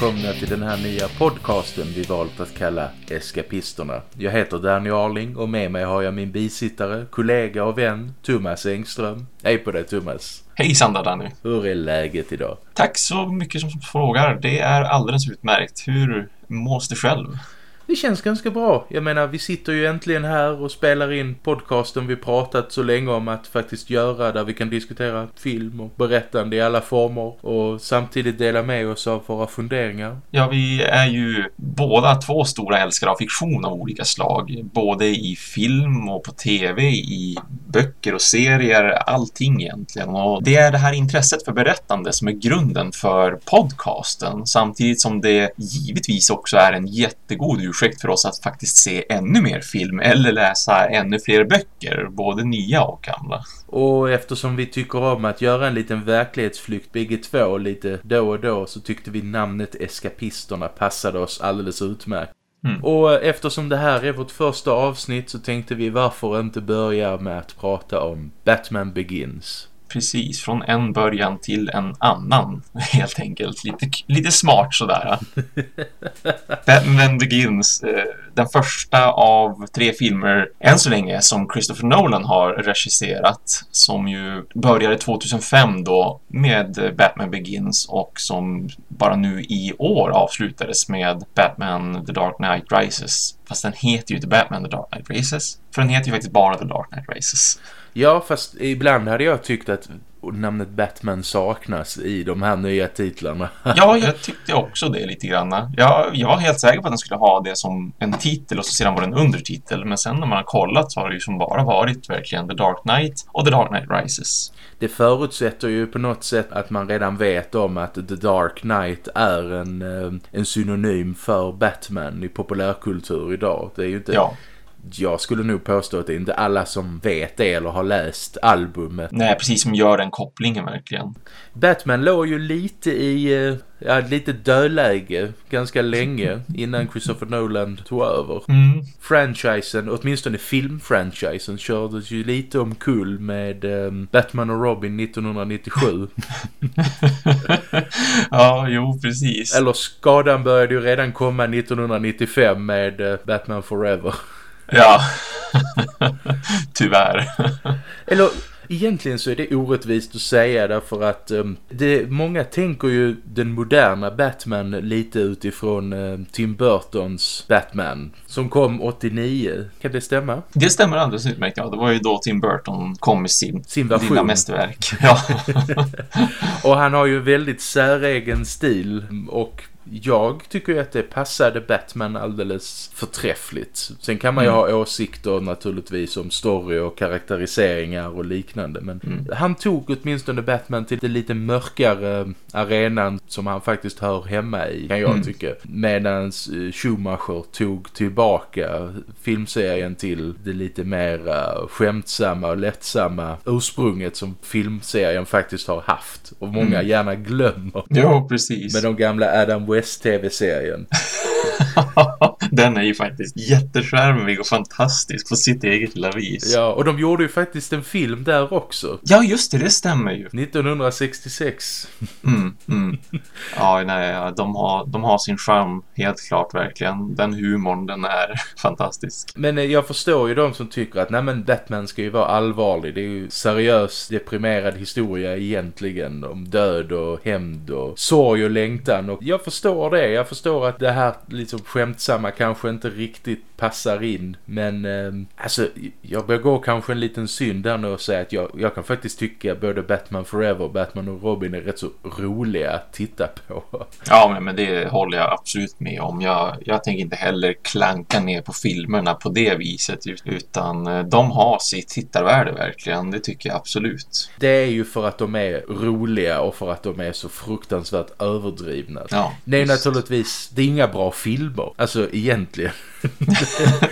Hej välkomna till den här nya podcasten vi valt att kalla Eskapisterna. Jag heter Danny Arling och med mig har jag min bisittare, kollega och vän Thomas Engström. Hej på dig Thomas. Hejsan där Danny. Hur är läget idag? Tack så mycket som frågar. Det är alldeles utmärkt. Hur mås det själv? Det känns ganska bra. Jag menar, vi sitter ju äntligen här och spelar in podcasten vi pratat så länge om att faktiskt göra där vi kan diskutera film och berättande i alla former och samtidigt dela med oss av våra funderingar. Ja, vi är ju båda två stora älskare av fiktion av olika slag. Både i film och på tv, i böcker och serier, allting egentligen. Och det är det här intresset för berättande som är grunden för podcasten. Samtidigt som det givetvis också är en jättegod ursäkt för oss att faktiskt se ännu mer film eller läsa ännu fler böcker, både nya och gamla. Och eftersom vi tycker om att göra en liten verklighetsflykt bägge två lite då och då så tyckte vi namnet Eskapisterna passade oss alldeles utmärkt. Mm. Och eftersom det här är vårt första avsnitt så tänkte vi varför inte börja med att prata om Batman Begins. Precis, från en början till en annan helt enkelt. Lite, lite smart sådär. Batman Begins, eh, den första av tre filmer än så länge som Christopher Nolan har regisserat. Som ju började 2005 då med Batman Begins och som bara nu i år avslutades med Batman The Dark Knight Rises. Fast den heter ju inte Batman The Dark Knight Races, För den heter ju faktiskt bara The Dark Knight Races. Ja, fast ibland hade jag tyckt att namnet Batman saknas i de här nya titlarna. ja, jag tyckte också det lite grann. Jag, jag var helt säker på att den skulle ha det som en titel och så sedan var det en undertitel. Men sen när man har kollat så har det ju som bara varit verkligen The Dark Knight och The Dark Knight Rises. Det förutsätter ju på något sätt att man redan vet om att The Dark Knight är en, eh, en synonym för Batman i populärkultur idag. Det är ju inte... Ja jag skulle nog påstå att det är inte alla som vet det eller har läst albumet. Nej, precis som gör den kopplingen verkligen. Batman låg ju lite i eh, ja, lite dödläge ganska länge innan Christopher Nolan tog över. Mm. Franchisen, åtminstone filmfranchisen, kördes ju lite omkull med um, Batman och Robin 1997. ja, jo, precis. Eller skadan började ju redan komma 1995 med uh, Batman Forever. Ja, tyvärr. Eller egentligen så är det orättvist att säga därför att um, det, många tänker ju den moderna Batman lite utifrån uh, Tim Burtons Batman som kom 89. Kan det stämma? Det stämmer alldeles utmärkt, ja. Det var ju då Tim Burton kom med sin, sin version. lilla mästerverk. Ja. och han har ju väldigt säregen stil och jag tycker ju att det passade Batman alldeles förträffligt. Sen kan man ju mm. ha åsikter naturligtvis om story och karaktäriseringar och liknande. Men mm. han tog åtminstone Batman till det lite mörkare arenan som han faktiskt hör hemma i kan jag mm. tycka. Medan eh, Schumacher tog tillbaka filmserien till det lite mer skämtsamma och lättsamma ursprunget som filmserien faktiskt har haft. Och många mm. gärna glömmer. Ja, precis. Med de gamla Adam West-tv-serien. Den är ju faktiskt jätteskärmig och fantastisk på sitt eget lilla vis. Ja, och de gjorde ju faktiskt en film där också. Ja, just det, det stämmer ju. 1966. Mm, mm. Ja, nej, de har, de har sin charm, helt klart, verkligen. Den humorn, den är fantastisk. Men eh, jag förstår ju de som tycker att nej men Batman ska ju vara allvarlig. Det är ju seriös, deprimerad historia egentligen om död och hämnd och sorg och längtan. Och jag förstår det. Jag förstår att det här liksom skämtsamma kanske inte riktigt passar in. Men eh, alltså, jag begår kanske en liten synd där nu och säga att jag, jag kan faktiskt tycka både Batman Forever och Batman och Robin är rätt så roliga att titta på. Ja, men, men det håller jag absolut med om. Jag, jag tänker inte heller klanka ner på filmerna på det viset. Utan eh, de har sitt tittarvärde verkligen. Det tycker jag absolut. Det är ju för att de är roliga och för att de är så fruktansvärt överdrivna. Ja, det är just. naturligtvis, det är inga bra filmer. Alltså egentligen.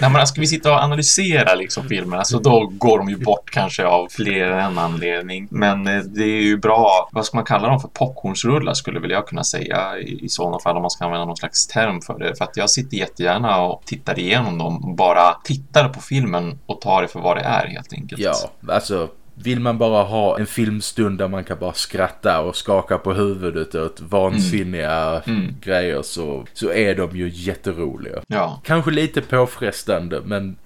Nej, men ska vi sitta och analysera liksom filmerna så då går de ju bort kanske av fler än anledning. Men eh, det är ju bra, vad ska man kalla dem för? Popcornsrullar skulle väl jag kunna säga i, i sådana fall om man ska använda någon slags term för det. För att jag sitter jättegärna och tittar igenom dem bara tittar på filmen och tar det för vad det är helt enkelt. Ja, alltså vill man bara ha en filmstund där man kan bara skratta och skaka på huvudet åt vansinniga mm. grejer så, så är de ju jätteroliga. Ja. Kanske lite påfrestande men,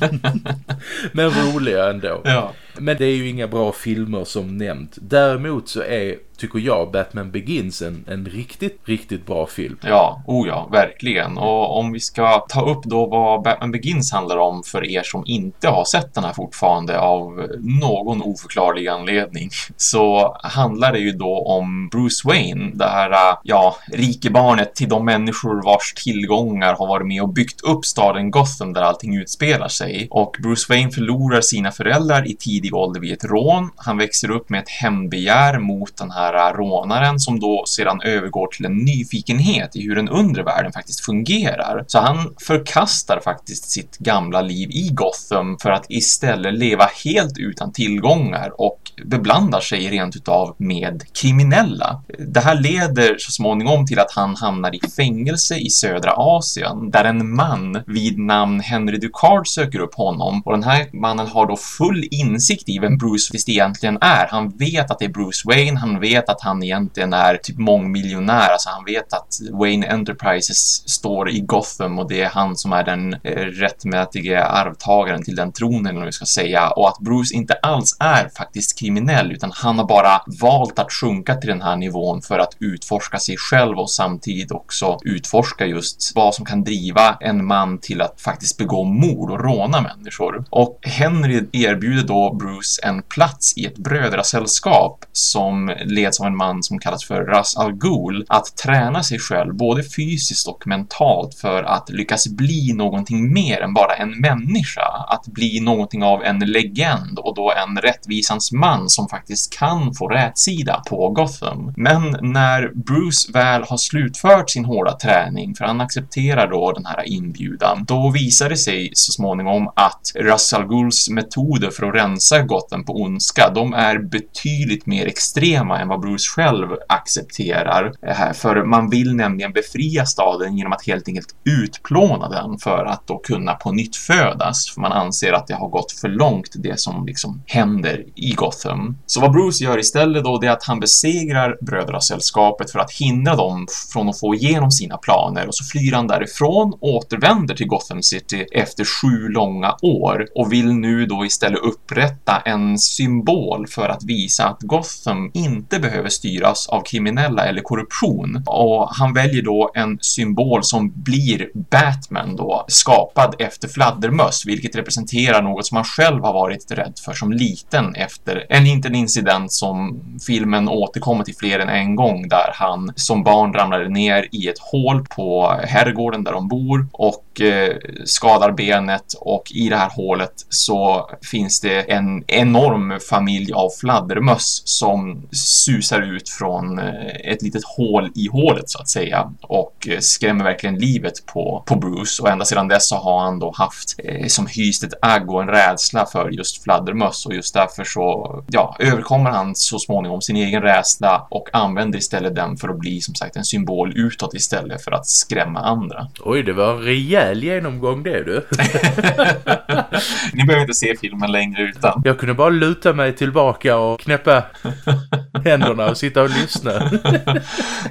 men roliga ändå. Ja. Men det är ju inga bra filmer som nämnt. Däremot så är tycker jag Batman Begins en, en riktigt, riktigt bra film. Ja, oh ja, verkligen. Och om vi ska ta upp då vad Batman Begins handlar om för er som inte har sett den här fortfarande av någon oförklarlig anledning så handlar det ju då om Bruce Wayne, det här, ja, rikebarnet till de människor vars tillgångar har varit med och byggt upp staden Gotham där allting utspelar sig. Och Bruce Wayne förlorar sina föräldrar i tidig ålder vid ett rån. Han växer upp med ett hämndbegär mot den här här rånaren som då sedan övergår till en nyfikenhet i hur den undre världen faktiskt fungerar. Så han förkastar faktiskt sitt gamla liv i Gotham för att istället leva helt utan tillgångar och beblandar sig rent utav med kriminella. Det här leder så småningom till att han hamnar i fängelse i södra Asien där en man vid namn Henry Ducard söker upp honom och den här mannen har då full insikt i vem Bruce visst egentligen är. Han vet att det är Bruce Wayne, han vet att han egentligen är typ mångmiljonär, alltså han vet att Wayne Enterprises står i Gotham och det är han som är den eh, arvtagaren till den tronen, eller vad vi ska säga, och att Bruce inte alls är faktiskt kriminell, utan han har bara valt att sjunka till den här nivån för att utforska sig själv och samtidigt också utforska just vad som kan driva en man till att faktiskt begå mord och råna människor. Och Henry erbjuder då Bruce en plats i ett brödrasällskap som leds av en man som kallas för Ras Al Ghul att träna sig själv både fysiskt och mentalt för att lyckas bli någonting mer än bara en människa. Att bli någonting av en legend och då en rättvisans man som faktiskt kan få rätsida på Gotham. Men när Bruce väl har slutfört sin hårda träning, för han accepterar då den här inbjudan, då visar det sig så småningom att Ras Al Ghuls metoder för att rensa Gotham på ondska, de är betydligt mer extrema än vad Bruce själv accepterar. Här, för man vill nämligen befria staden genom att helt enkelt utplåna den för att då kunna på nytt födas. För man anser att det har gått för långt det som liksom händer i Gotham. Så vad Bruce gör istället då det är att han besegrar brödrasällskapet för att hindra dem från att få igenom sina planer och så flyr han därifrån, och återvänder till Gotham City efter sju långa år och vill nu då istället upprätta en symbol för att visa att Gotham inte behöver styras av kriminella eller korruption. Och han väljer då en symbol som blir Batman då, skapad efter fladdermöss, vilket representerar något som han själv har varit rädd för som liten efter en liten incident som filmen återkommer till fler än en gång där han som barn ramlade ner i ett hål på herrgården där de bor och eh, skadar benet och i det här hålet så finns det en enorm familj av fladdermöss som susar ut från eh, ett litet hål i hålet så att säga och eh, skrämmer verkligen livet på, på Bruce och ända sedan dess så har han då haft eh, som hyst ett agg och en rädsla för just fladdermöss och just därför så ja, överkommer han så småningom sin egen rädsla och använder istället den för att bli som sagt en symbol utåt istället för att skrämma andra. Oj, det var en rejäl genomgång det du. Ni behöver inte se filmen längre utan. Jag kunde bara luta mig tillbaka och knäppa händerna och sitta och lyssna.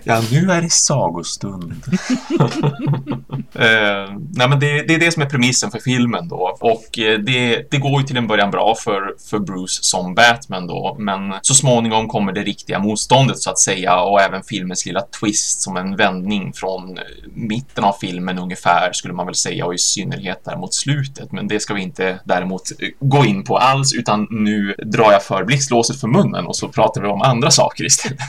ja, nu är det sagostund. uh, nej, men det, det, är det som är premissen för filmen då. Och uh, det, det går ju till en början bra för, för Bruce som Batman då. Men så småningom kommer det riktiga motståndet så att säga och även filmens lilla twist som en vändning från uh, mitten av filmen ungefär skulle man väl säga och i synnerhet där mot slutet. Men det ska vi inte däremot gå in på alls utan nu drar jag för blixtlåset för munnen och så pratar vi om andra saker istället.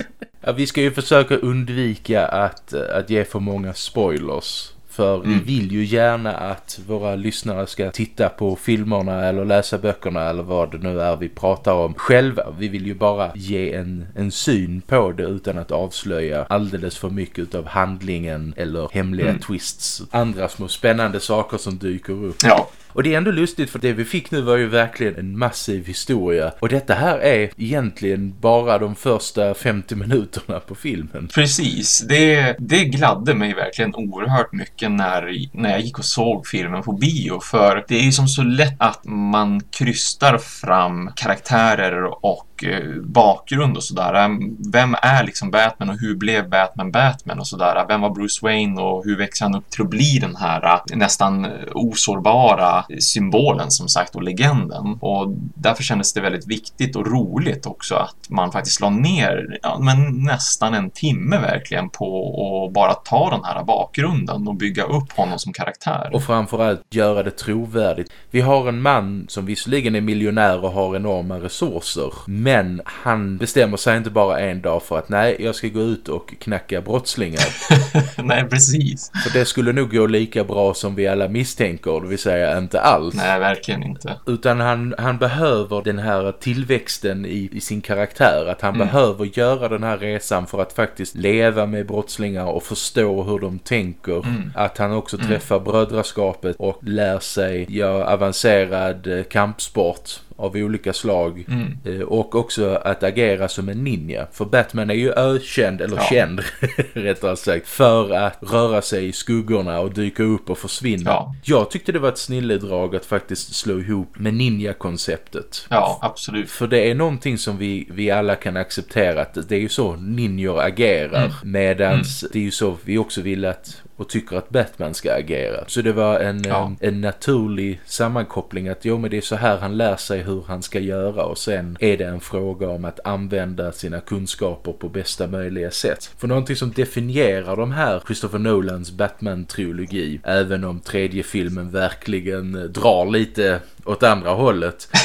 Ja, vi ska ju försöka undvika att, eh, att ge för många spoilers. För mm. vi vill ju gärna att våra lyssnare ska titta på filmerna eller läsa böckerna eller vad det nu är vi pratar om själva. Vi vill ju bara ge en, en syn på det utan att avslöja alldeles för mycket av handlingen eller hemliga mm. twists. Andra små spännande saker som dyker upp. Ja, Och det är ändå lustigt för det vi fick nu var ju verkligen en massiv historia. Och detta här är egentligen bara de första 50 minuterna på filmen. Precis, det, det gladde mig verkligen oerhört mycket när, när jag gick och såg filmen på bio. För det är ju som så lätt att man krystar fram karaktärer och Eh, bakgrund och sådär. Vem är liksom Batman och hur blev Batman Batman och sådär. Vem var Bruce Wayne och hur växer han upp till att bli den här eh, nästan eh, osårbara symbolen som sagt och legenden. Och därför kändes det väldigt viktigt och roligt också att man faktiskt la ner ja, men nästan en timme verkligen på att bara ta den här bakgrunden och bygga upp honom som karaktär. Och framförallt göra det trovärdigt. Vi har en man som visserligen är miljonär och har enorma resurser men han bestämmer sig inte bara en dag för att nej, jag ska gå ut och knacka brottslingar. nej, precis. För det skulle nog gå lika bra som vi alla misstänker, det vill säga inte alls. Nej, verkligen inte. Utan han, han behöver den här tillväxten i, i sin karaktär. Att han mm. behöver göra den här resan för att faktiskt leva med brottslingar och förstå hur de tänker. Mm. Att han också mm. träffar mm. brödraskapet och lär sig göra avancerad eh, kampsport av olika slag mm. Eh, och också att agera som en ninja. För Batman är ju ökänd, eller ja. känd rättare sagt, för att röra sig i skuggorna och dyka upp och försvinna. Ja. Jag tyckte det var ett snilledrag att faktiskt slå ihop med ninja-konceptet. Ja, absolut. För det är någonting som vi, vi alla kan acceptera att det är ju så ninjor agerar. Mm. Medans mm. det är ju så vi också vill att och tycker att Batman ska agera. Så det var en, ja. en, en, naturlig sammankoppling att jo men det är så här han lär sig hur han ska göra och sen är det en fråga om att använda sina kunskaper på bästa möjliga sätt. För någonting som definierar de här Christopher Nolans Batman-trilogi även om tredje filmen verkligen drar lite åt andra hållet.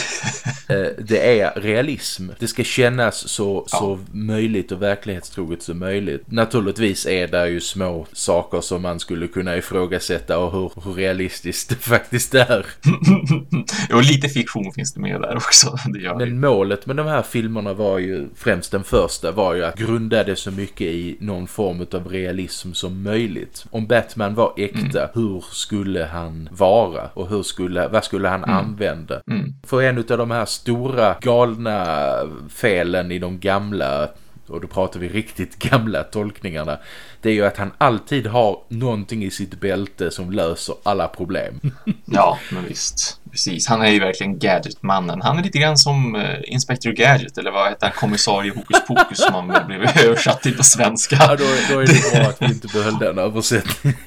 Eh, det är realism. Det ska kännas så, ja. så möjligt och verklighetstroget som möjligt. Naturligtvis är det ju små saker som man skulle kunna ifrågasätta och hur, hur realistiskt det faktiskt är. och lite fiktion finns det med där också. Det gör Men målet med de här filmerna var ju, främst den första, var ju att grunda det så mycket i någon form av realism som möjligt. Om Batman var äkta, mm. hur skulle han vara? Och hur skulle, vad skulle han mm. använda? Mm. För en av de här stora galna felen i de gamla och då pratar vi riktigt gamla tolkningarna det är ju att han alltid har någonting i sitt bälte som löser alla problem. ja, men visst. Precis, han är ju verkligen Gadget-mannen. Han är lite grann som uh, Inspector Gadget, eller vad heter han? Kommissarie Hokus Pokus som han blev översatt till på svenska. Ja, då, då är det bra att vi inte behöll den översättningen.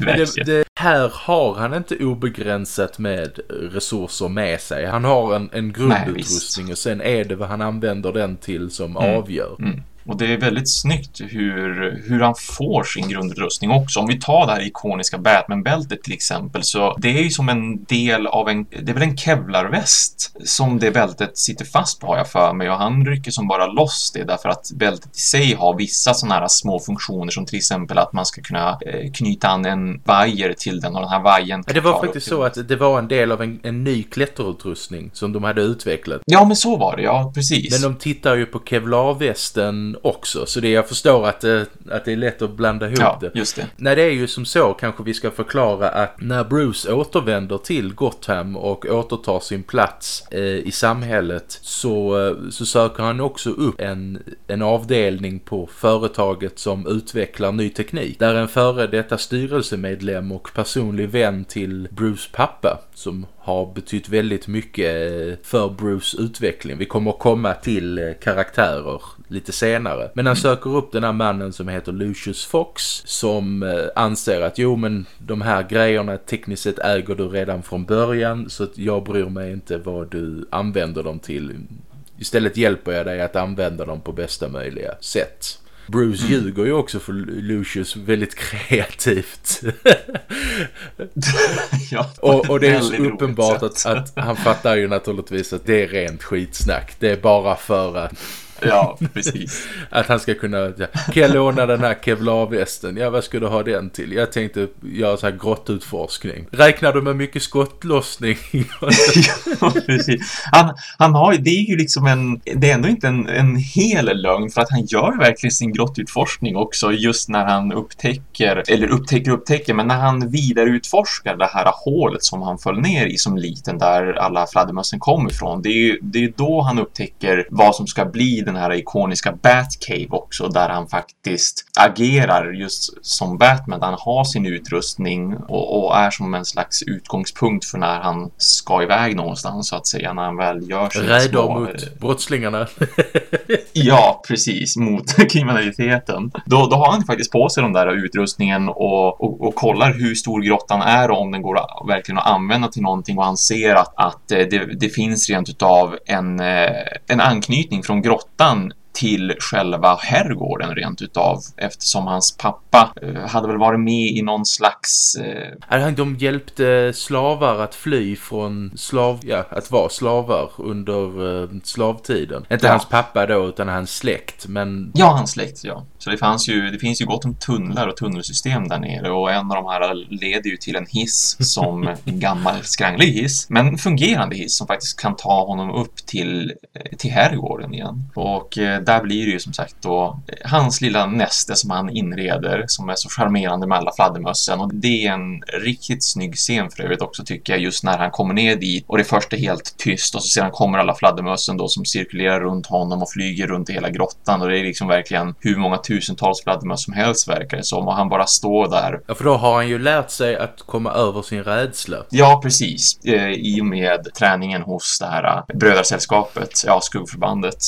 Nej, det, det, här har han inte obegränsat med resurser med sig. Han har en, en grundutrustning Nej, och sen är det vad han använder den till som mm. avgör. Mm. Och det är väldigt snyggt hur, hur han får sin grundutrustning också. Om vi tar det här ikoniska Batman-bältet till exempel så det är ju som en del av en, det är väl en kevlarväst som det bältet sitter fast på har jag för mig och han rycker som bara loss det därför att bältet i sig har vissa sådana här små funktioner som till exempel att man ska kunna eh, knyta an en vajer till den och den här vajern. Ja, det var faktiskt så att det var en del av en, en ny klätterutrustning som de hade utvecklat. Ja, men så var det, ja precis. Men de tittar ju på kevlarvästen också. Så det jag förstår att det, att det är lätt att blanda ihop ja, det. just det. Nej, det är ju som så kanske vi ska förklara att när Bruce återvänder till Gotham och återtar sin plats eh, i samhället så, eh, så söker han också upp en, en avdelning på företaget som utvecklar ny teknik. Där en före detta styrelsemedlem och personlig vän till Bruce pappa som har betytt väldigt mycket eh, för Bruce utveckling. Vi kommer komma till eh, karaktärer lite senare. Men han söker upp den här mannen som heter Lucius Fox som eh, anser att jo men de här grejerna tekniskt sett äger du redan från början så att jag bryr mig inte vad du använder dem till. Istället hjälper jag dig att använda dem på bästa möjliga sätt. Bruce ljuger ju också för Lucius väldigt kreativt. ja, och, och, det är så uppenbart att, att, han fattar ju naturligtvis att det är rent skitsnack. Det är bara för att Ja, precis. Att han ska kunna, kan jag låna den här kevlarvästen? Ja, vad ska du ha den till? Jag tänkte göra så här grottutforskning. Räknar du med mycket skottlossning? ja, precis. Han, han har det är ju liksom en, det är ändå inte en, en hel lögn för att han gör verkligen sin grottutforskning också just när han upptäcker, eller upptäcker upptäcker, men när han vidareutforskar det här hålet som han föll ner i som liten där alla fladdermössen kom ifrån. Det är ju det är då han upptäcker vad som ska bli den här ikoniska Batcave också, där han faktiskt agerar just som Batman. Han har sin utrustning och, och, är som en slags utgångspunkt för när han ska iväg någonstans så att säga, när han väl gör sin Räddar små... mot brottslingarna. ja, precis, mot kriminaliteten. Då, då har han faktiskt på sig den där utrustningen och, och, och kollar hur stor grottan är och om den går att, verkligen att använda till någonting och han ser att, att eh, det, det finns rent utav en, eh, en anknytning från grottan utan till själva herrgården rent utav eftersom hans pappa eh, hade väl varit med i någon slags... Eh... De hjälpte slavar att fly från slav... Ja, att vara slavar under eh, slavtiden. Inte ja. hans pappa då utan hans släkt, men... Ja, hans släkt, ja. Så det, fanns ju, det finns ju gott om tunnlar och tunnelsystem där nere och en av de här leder ju till en hiss som en gammal skranglig hiss, men fungerande hiss som faktiskt kan ta honom upp till, eh, till herrgården igen. Och eh, där blir det ju som sagt då eh, hans lilla näste som han inreder som är så charmerande med alla fladdermössen. Och det är en riktigt snygg scen för övrigt också tycker jag just när han kommer ner dit och det först är helt tyst och så sedan kommer alla fladdermössen då som cirkulerar runt honom och flyger runt i hela grottan. Och det är liksom verkligen hur många tusentals fladdermöss som helst verkar det som. Och han bara står där. Ja för då har han ju lärt sig att komma över sin rädsla. Ja precis, eh, i och med träningen hos det här eh, brödrasällskapet, ja skuggförbandet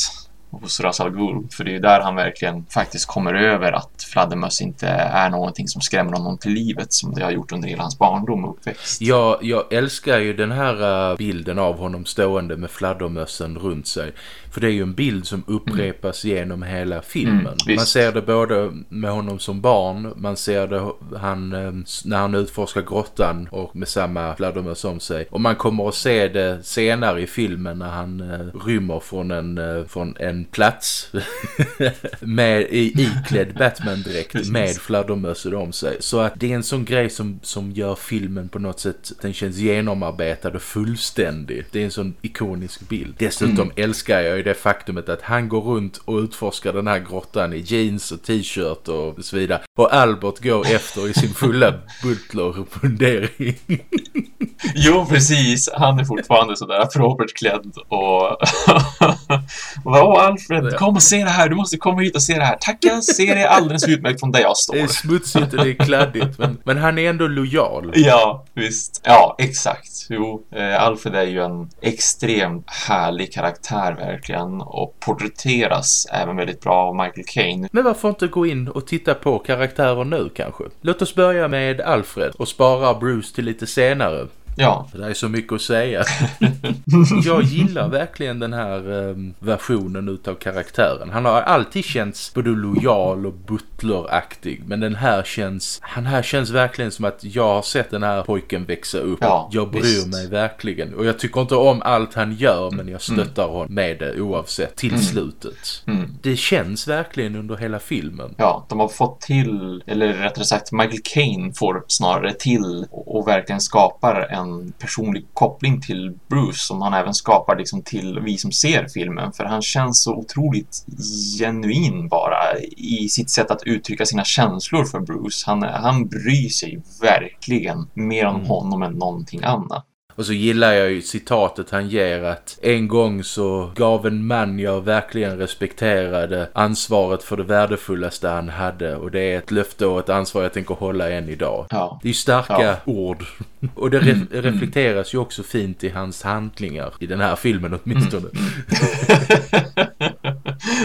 hos Ras Al Ghul. För det är där han verkligen faktiskt kommer över att fladdermöss inte är någonting som skrämmer honom till livet som det har gjort under hela hans barndom och uppväxt. Ja, jag älskar ju den här eh, bilden av honom stående med fladdermössen runt sig. För det är ju en bild som upprepas mm. genom hela filmen. Mm, man ser det både med honom som barn, man ser det han, eh, när han utforskar grottan och med samma fladdermöss om sig. Och man kommer att se det senare i filmen när han uh, rymmer från en, uh, från en plats med i, iklädd Batman-dräkt med fladdermössor om sig. Så att det är en sån grej som, som gör filmen på något sätt, den känns genomarbetad och fullständig. Det är en sån ikonisk bild. Dessutom mm. älskar jag ju det faktumet att han går runt och utforskar den här grottan i jeans och t-shirt och så vidare. Och Albert går efter i sin fulla butler-fundering. jo, precis. Han är fortfarande sådär propert klädd och... Åh, Alfred, kom och se det här. Du måste komma hit och se det här. Tack, jag ser det alldeles utmärkt från där jag står. Det är smutsigt och det är kladdigt, men, men han är ändå lojal. Ja, visst. Ja, exakt. Jo, eh, Alfred är ju en extremt härlig karaktär verkligen och porträtteras även väldigt bra av Michael Caine. Men varför inte gå in och titta på karaktärer nu kanske? Låt oss börja med Alfred och spara Bruce till lite senare. Ja. Det är så mycket att säga. jag gillar verkligen den här um, versionen utav karaktären. Han har alltid känts både lojal och butleraktig. Men den här känns, han här känns verkligen som att jag har sett den här pojken växa upp. Ja, jag bryr visst. mig verkligen. Och jag tycker inte om allt han gör men jag mm. stöttar mm. honom med det oavsett till mm. slutet. Mm. Det känns verkligen under hela filmen. Ja, de har fått till, eller rättare sagt Michael Caine får snarare till och, och verkligen skapar en en personlig koppling till Bruce som han även skapar liksom till vi som ser filmen. För han känns så otroligt genuin bara i sitt sätt att uttrycka sina känslor för Bruce. Han, han bryr sig verkligen mer om mm. honom än någonting annat. Och så gillar jag ju citatet han ger att en gång så gav en man jag verkligen respekterade ansvaret för det värdefullaste han hade. Och det är ett löfte och ett ansvar jag tänker hålla än idag. Ja. Det är ju starka ja. ord. Och det re mm. reflekteras ju också fint i hans handlingar. I den här filmen åtminstone. Mm.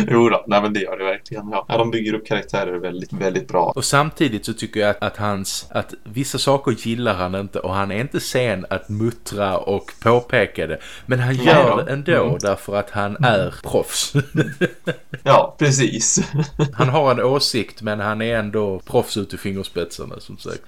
jo då, nej men det gör det verkligen. Ja. ja, de bygger upp karaktärer väldigt, väldigt bra. Och samtidigt så tycker jag att, att hans, att vissa saker gillar han inte och han är inte sen att muttra och påpeka det. Men han gör det ändå mm. därför att han är proffs. ja, precis. han har en åsikt men han är ändå proffs ut i fingerspetsarna som sagt.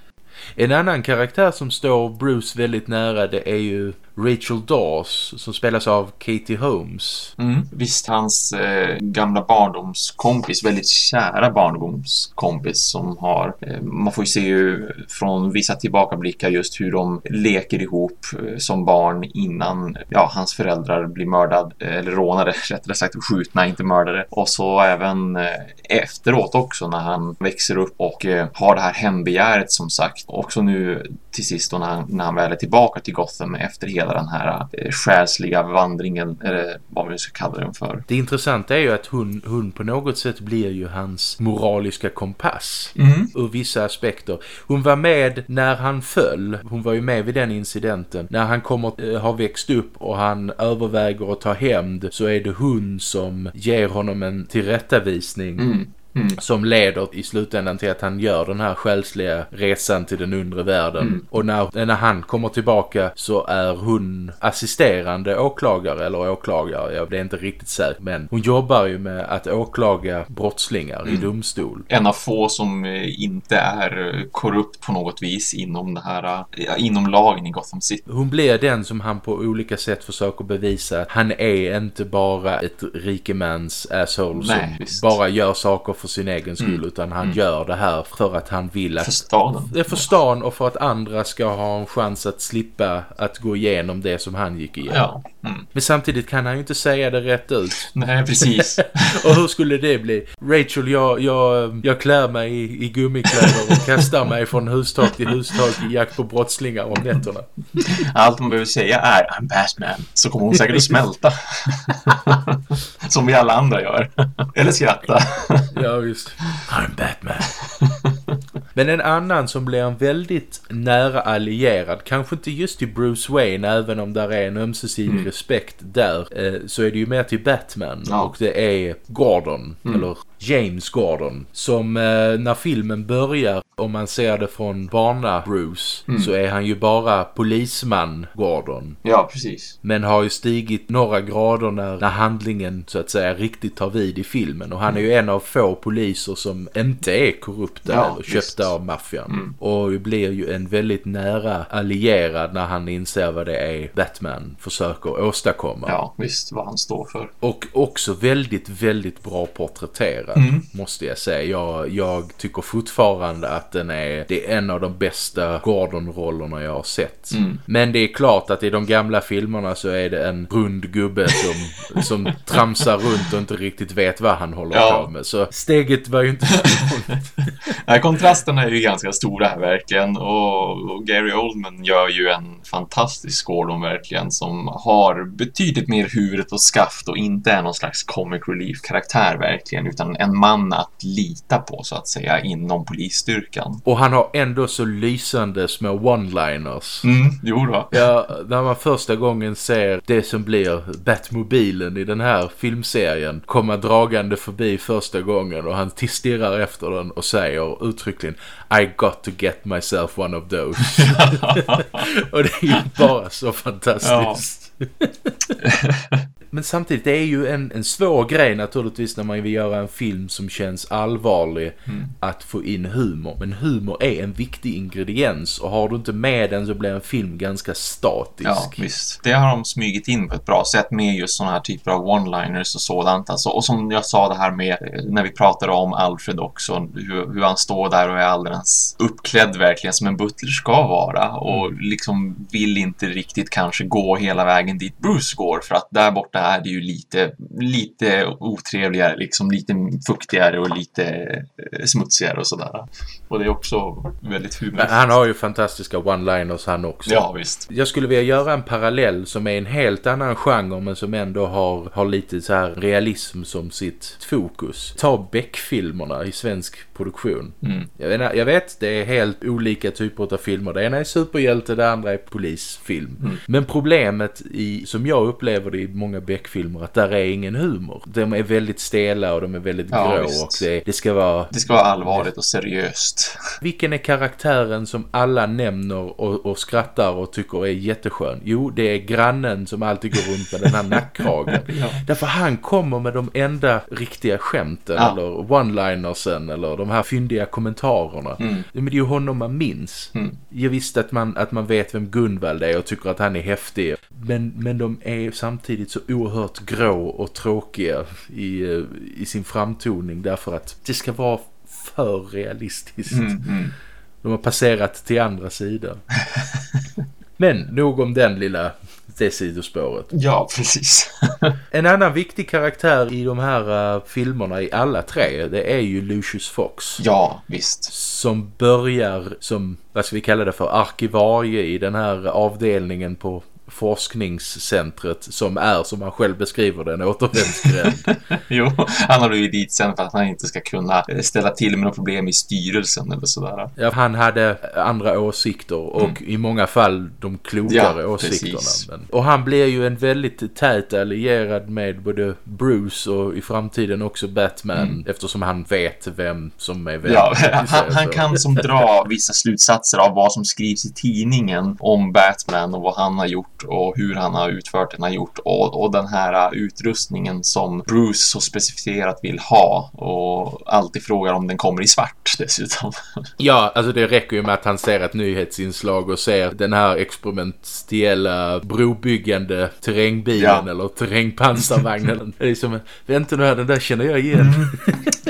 En annan karaktär som står Bruce väldigt nära det är ju Rachel Dawes som spelas av Katie Holmes. Mm. Visst, hans eh, gamla barndomskompis, väldigt kära barndomskompis som har, eh, man får ju se ju från vissa tillbakablickar just hur de leker ihop eh, som barn innan ja, hans föräldrar blir mördade, eh, eller rånade rättare sagt, skjutna, inte mördade. Och så även eh, efteråt också när han växer upp och eh, har det här hembegäret som sagt. Också nu till sist då när han, när han väl är tillbaka till Gotham efter hela den här eh, själsliga vandringen, eller vad vi ska kalla den för. Det intressanta är ju att hon, hon på något sätt blir ju hans moraliska kompass Mm. ur vissa aspekter. Hon var med när han föll. Hon var ju med vid den incidenten. När han kommer eh, har växt upp och han överväger att ta hämnd så är det hon som ger honom en tillrättavisning. Mm. Mm. Som leder i slutändan till att han gör den här själsliga resan till den undre världen. Mm. Och när, när han kommer tillbaka så är hon assisterande åklagare eller åklagare. Jag är inte riktigt säker. Men hon jobbar ju med att åklaga brottslingar i Mm. domstol. En av få som eh, inte är eh, korrupt på något vis inom det här, eh, inom lagen i Gotham City. Hon blir den som han på olika sätt försöker bevisa att han är inte bara ett rikemans asshole Nej, som visst. bara gör saker för sin egen skull Mm. utan han Mm. gör det här för att han vill att För. Det är för stan och för att andra ska ha en chans att slippa att gå igenom det som han gick igenom. Ja. Mm. Men samtidigt kan han ju inte säga det rätt ut. Nej, precis. Och hur skulle det bli? Rachel, jag, jag, jag klär mig i, i gummikläder och kastar mig från hustak till hustak i jakt på brottslingar om nätterna. Allt man behöver säga är I'm Batman. Så kommer hon säkert att smälta. Som vi alla andra gör. Eller skratta. Ja, visst. I'm Batman. Men en annan som blir en väldigt nära allierad, kanske inte just till Bruce Wayne, även om där är en ömsesidig Mm. respekt där, eh, så är det ju mer till Batman. Ja. Och det är Gordon, Mm. eller James Gordon, som eh, när filmen börjar, om man ser det från barna-Bruce, Mm. så är han ju bara polisman Gordon. Ja, precis. Men har ju stigit några grader när, när handlingen så att säga riktigt tar vid i filmen. Och han är ju en av få poliser som inte är korrupta Ja, eller köpta visst. av maffian. Mm. Och blir ju en väldigt nära allierad när han inser vad det är Batman försöker åstadkomma. Ja, visst vad han står för. Och också väldigt, väldigt bra porträtterad. Mm. Måste jag säga. Jag, jag tycker fortfarande att den är, det är en av de bästa Gordon-rollerna jag har sett. Mm. Men det är klart att i de gamla filmerna så är det en rund gubbe som, som tramsar runt och inte riktigt vet vad han håller Ja. på med. Så steget var ju inte så långt. Kontrasterna är ju ganska stora här verkligen och, och Gary Oldman gör ju en fantastisk Gordon verkligen som har betydligt mer huvudet och skaft och inte är någon slags comic relief karaktär verkligen utan en man att lita på så att säga inom polisstyrkan. Och han har ändå så lysande små one-liners. Mm, jo då. Ja, när man första gången ser det som blir Batmobilen i den här filmserien komma dragande förbi första gången och han stirrar efter den och säger uttryckligen I got to get myself one of those. och det är ju bara så fantastiskt. Men samtidigt, det är ju en, en svår grej naturligtvis när man vill göra en film som känns allvarlig Mm. att få in humor. Men humor är en viktig ingrediens och har du inte med den så blir en film ganska statisk. Ja, visst. Det har de smugit in på ett bra sätt med just sådana här typer av one-liners och sådant. Alltså, och som jag sa det här med eh, när vi pratade om Alfred också, hur, hur han står där och är alldeles uppklädd verkligen som en butler ska vara och liksom vill inte riktigt kanske gå hela vägen dit Bruce går för att där borta är det ju lite, lite otrevligare, liksom lite fuktigare och lite eh, smutsigare och sådär. Och det är också väldigt humoristiskt. han har ju fantastiska one-liners han också. Ja, visst. Jag skulle vilja göra en parallell som är en helt annan genre men som ändå har, har lite så här realism som sitt fokus. Ta Beck-filmerna i svensk produktion. Mm. Jag vet, jag vet, det är helt olika typer av filmer. Det ena är superhjälte, det andra är polisfilm. Mm. Men problemet i, som jag upplever det i många Beck-filmer att där är ingen humor. De är väldigt stela och de är väldigt Ja, grå visst. och det, det ska vara... Det ska vara allvarligt och seriöst. Vilken är karaktären som alla nämner och, och skrattar och tycker är jätteskön? Jo, det är grannen som alltid går runt med den här nackkragen. Ja. Därför han kommer med de enda riktiga skämten Ja. eller one-linersen eller de här fyndiga kommentarerna. Mm. Men det är ju honom man minns. Mm. Jag visste att man, att man vet vem Gunvald är och tycker att han är häftig. Men, men de är samtidigt så oerhört grå och tråkiga i, eh, i sin framtoning därför att det ska vara för realistiskt. Mm, mm. De har passerat till andra sidan. Men nog om den lilla det sidospåret. Ja, precis. En annan viktig karaktär i de här uh, filmerna i alla tre det är ju Lucius Fox. Ja, visst. Som börjar som, vad ska vi kalla det för, arkivarie i den här avdelningen på forskningscentret som är, som han själv beskriver det, en återvändsgränd. Jo, han har blivit dit sen för att han inte ska kunna ställa till med några problem i styrelsen eller sådär. Ja, han hade andra åsikter och i många fall de klokare Mm. Ja, åsikterna. och han blir ju en väldigt tät allierad med både Bruce och i framtiden också Batman eftersom han vet vem som är vem. Mm. Ja, han, han kan som dra vissa slutsatser av vad som skrivs i tidningen om Batman och vad han har gjort och hur han har utfört det han gjort och, och den här utrustningen som Bruce så specificerat vill ha och alltid frågar om den kommer i svart dessutom. Ja, alltså det räcker ju med att han ser ett nyhetsinslag och ser den här experimentiella brobyggande terrängbilen Ja. eller terrängpansarvagnen. det är som, vänta nu här, den där känner jag igen.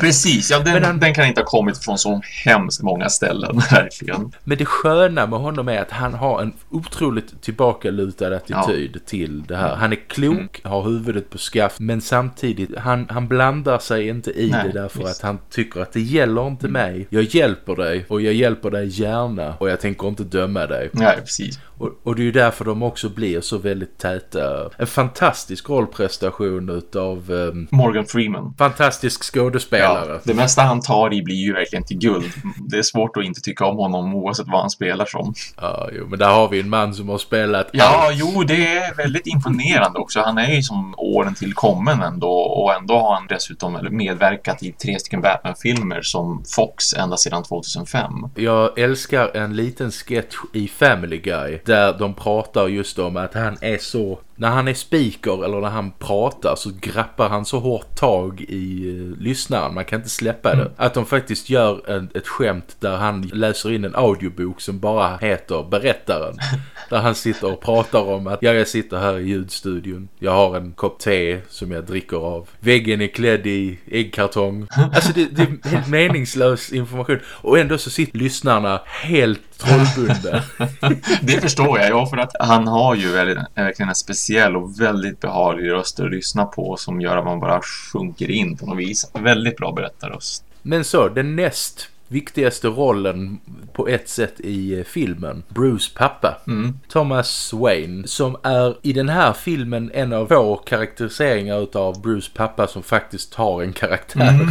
Precis, ja, den, Men han- den kan inte ha kommit från så hemskt många ställen, verkligen. Men det sköna med honom är att han har en otroligt tillbakalutad attityd till det här. Han är klok, Mm. har huvudet på skaft, men samtidigt, han, han blandar sig inte i Nej, det därför visst. Mm. att han tycker att det gäller inte mig. Jag hjälper dig och jag hjälper dig gärna och jag tänker inte döma dig. Nej, precis. Och, och det är ju därför de också blir så väldigt täta. En fantastisk rollprestation utav um, Morgan Freeman. fantastisk skådespelare. Ja, det mesta han tar i blir ju verkligen till guld. Det är svårt att inte tycka om honom oavsett vad han spelar som. Ja, jo, men där har vi en man som har spelat Ja, Ja, jo, det är väldigt imponerande också. Han är ju som åren tillkommen ändå och ändå har han dessutom medverkat i tre stycken Batman-filmer som Fox ända sedan 2005. Jag älskar en liten sketch i Family Guy där de pratar just om att han är så när han är speaker eller när han pratar så grappar han så hårt tag i eh, lyssnaren. Man kan inte släppa det. Att de faktiskt gör en, ett skämt där han läser in en audiobok som bara heter Berättaren. där han sitter och pratar om att ja, jag sitter här i ljudstudion. Jag har en kopp te som jag dricker av. Väggen är klädd i äggkartong. Alltså det, det är helt meningslös information. Och ändå så sitter lyssnarna helt trollbundna. Det förstår jag, ja, för att han har ju väldigt, verkligen en speciell och väldigt behaglig röst att lyssna på som gör att man bara sjunker in på något vis. Väldigt bra berättarröst. Men så, den näst viktigaste rollen på ett sätt i eh, filmen, Bruce pappa. Mm. Thomas Wayne, som är i den här filmen en av få karaktäriseringar utav Bruce pappa som faktiskt har en karaktär.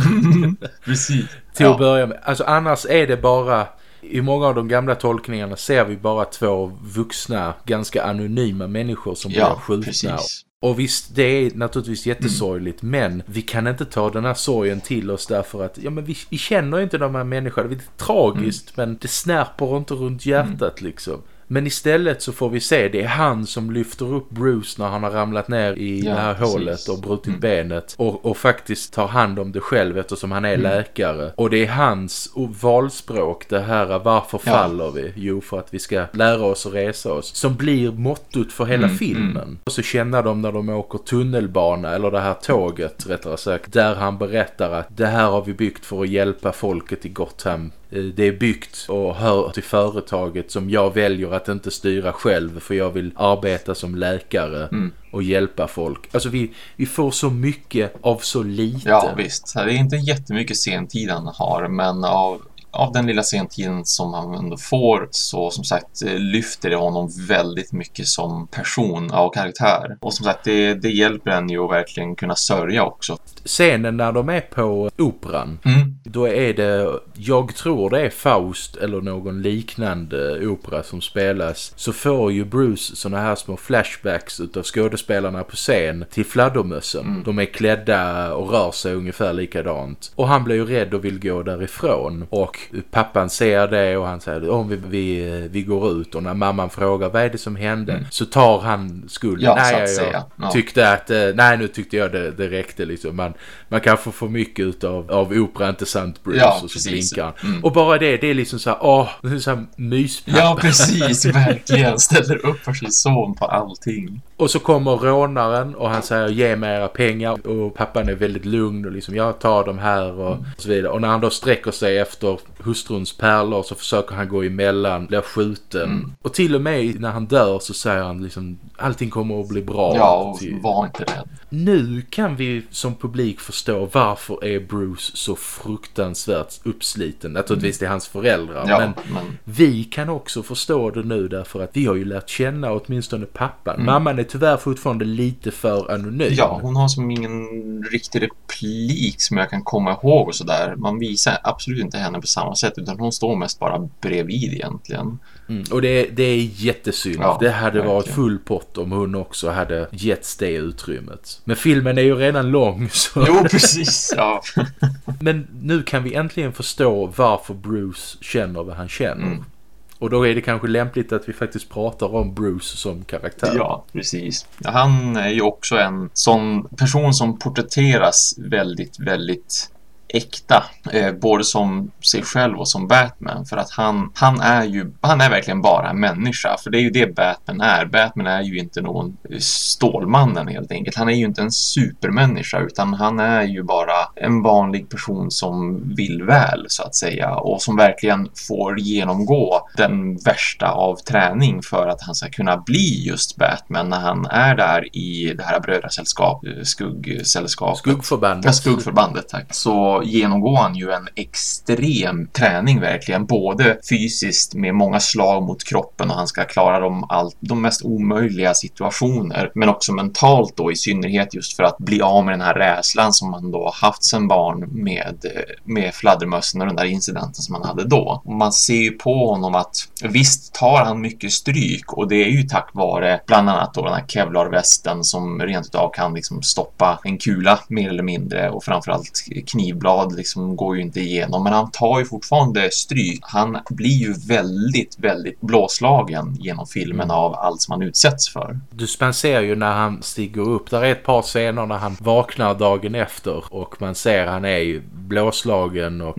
Precis. Till att Ja. börja med. Alltså annars är det bara i många av de gamla tolkningarna ser vi bara två vuxna, ganska anonyma människor som blir Ja, skjutna. precis. Och visst, det är naturligtvis jättesorgligt, men vi kan inte ta den här sorgen till oss därför att, ja men vi, vi känner inte de här människorna. Det är tragiskt, Mm. men det snärper inte runt hjärtat liksom. Men istället så får vi se, det är han som lyfter upp Bruce när han har ramlat ner i Ja, det här precis. hålet och brutit Mm. benet. Och, och faktiskt tar hand om det själv eftersom han är Mm. läkare. Och det är hans valspråk, det här varför Ja. faller vi? Jo, för att vi ska lära oss att resa oss. Som blir mottot för hela Mm, filmen. Och så känner de när de åker tunnelbana, eller det här tåget rättare sagt. Där han berättar att det här har vi byggt för att hjälpa folket i Gotham. Eh, Det är byggt och hör till företaget som jag väljer att inte styra själv för jag vill arbeta som läkare Mm. och hjälpa folk. Alltså vi, vi får så mycket av så lite. Ja, visst. Det är inte jättemycket sentid han har, men av, av den lilla sentiden som han ändå får så som sagt eh, lyfter det honom väldigt mycket som person och karaktär. Och som sagt, det, det hjälper en ju att verkligen kunna sörja också. Scenen när de är på operan, Mm. då är det, jag tror det är Faust eller någon liknande opera som spelas, så får ju Bruce såna här små flashbacks utav skådespelarna på scen till fladdermössen. De är klädda och rör sig ungefär likadant. Och han blir ju rädd och vill gå därifrån. Och pappan ser det och han säger om vi, vi, vi går ut. Och när mamman frågar vad är det som hände? Så tar han skulden. Ja, nej, jag, säga. Ja. tyckte att, eh, nej nu tyckte jag det, det räckte liksom. Man, man kanske får mycket utav, av opera, inte sant Bruce? Ja, och så precis. blinkar han. Och bara det, det är liksom så här, åh, det är så här myspappa. Ja, precis. Verkligen. Ställer upp för sin son på allting. Och så kommer rånaren och han säger ge mig era pengar och pappan är väldigt lugn och liksom jag tar de här och så vidare. Och när han då sträcker sig efter hustruns pärlor så försöker han gå emellan, blir skjuten. Och till och med när han dör så säger han liksom allting kommer att bli bra. Ja, Till- var inte rädd. Nu kan vi som publik förstå varför är Bruce så fruktansvärt uppsliten. Naturligtvis det är hans föräldrar. Ja, men men vi kan också förstå det nu därför att vi har ju lärt känna åtminstone pappan. Mamman är tyvärr fortfarande lite för anonym. Ja, hon har som ingen riktig replik som jag kan komma ihåg och sådär. Man visar absolut inte henne på samma sätt utan hon står mest bara bredvid egentligen. Mm, och det, det är jättesynd. Ja, det hade varit verkligen. full pott om hon också hade getts det utrymmet. Men filmen är ju redan lång så... Jo, precis. Ja. Men nu kan vi äntligen förstå varför Bruce känner vad han känner. Mm. Och då är det kanske lämpligt att vi faktiskt pratar om Bruce som karaktär. ja, precis. Han är ju också en sån person som porträtteras väldigt, väldigt äkta. Eh, både som sig själv och som Batman. För att han, han är ju, han är verkligen bara en människa. För det är ju det Batman är. Batman är ju inte någon Stålmannen helt enkelt. Han är ju inte en supermänniska utan han är ju bara en vanlig person som vill väl så att säga. Och som verkligen får genomgå den värsta av träning för att han ska kunna bli just Batman när han är där i det här brödrasällskapet, skuggsällskapet. Skuggförbandet. Ja, skuggförbandet, tack. Så genomgår han ju en extrem träning verkligen. Både fysiskt med många slag mot kroppen och han ska klara de, allt, de mest omöjliga situationer. Men också mentalt då i synnerhet just för att bli av med den här rädslan som han då haft sedan barn med, med fladdermössen och den där incidenten som han hade då. Man ser ju på honom att visst tar han mycket stryk och det är ju tack vare bland annat då den här kevlarvästen som rent utav kan liksom stoppa en kula mer eller mindre och framförallt knivblad liksom går ju inte igenom men han tar ju fortfarande stryk. Han blir ju väldigt, väldigt blåslagen genom filmen av allt som han utsätts för. Du man ser ju när han stiger upp. Där är ett par scener när han vaknar dagen efter och man ser han är ju blåslagen och